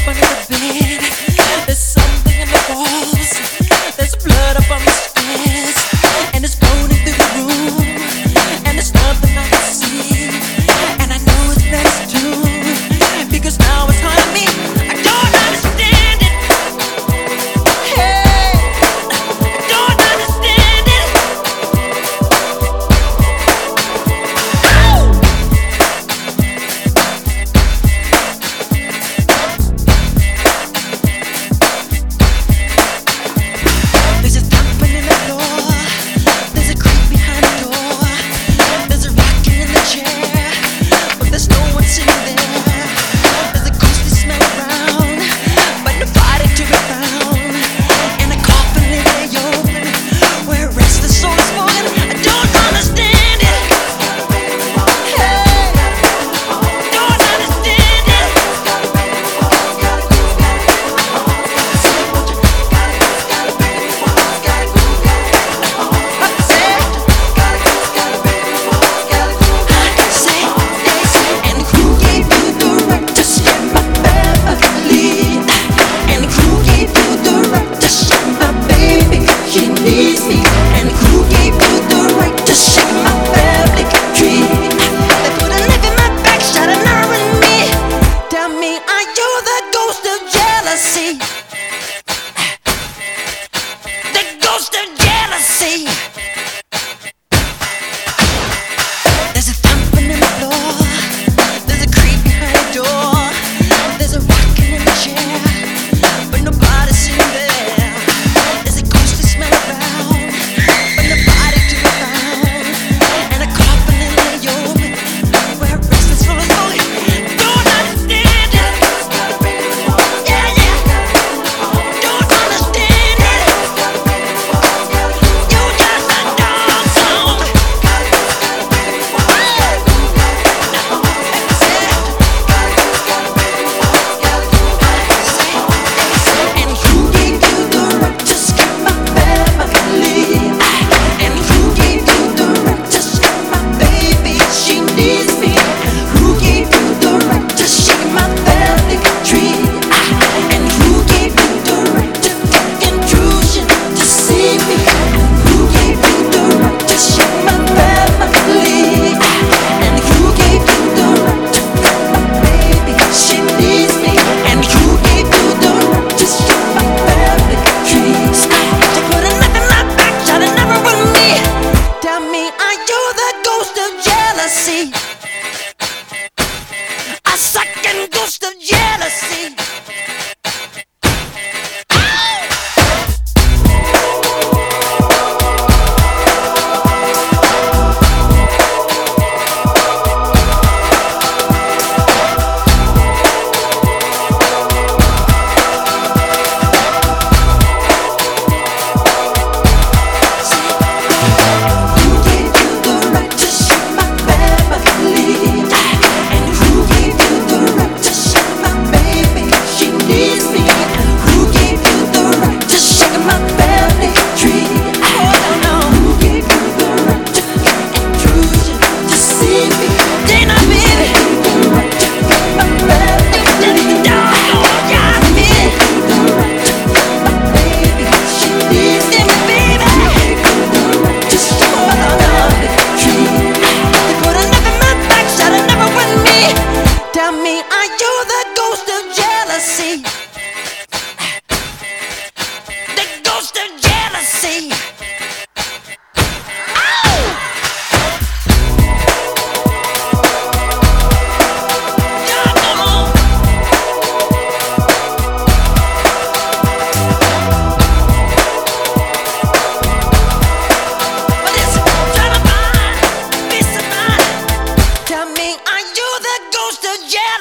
up under the bed. me.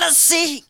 assim.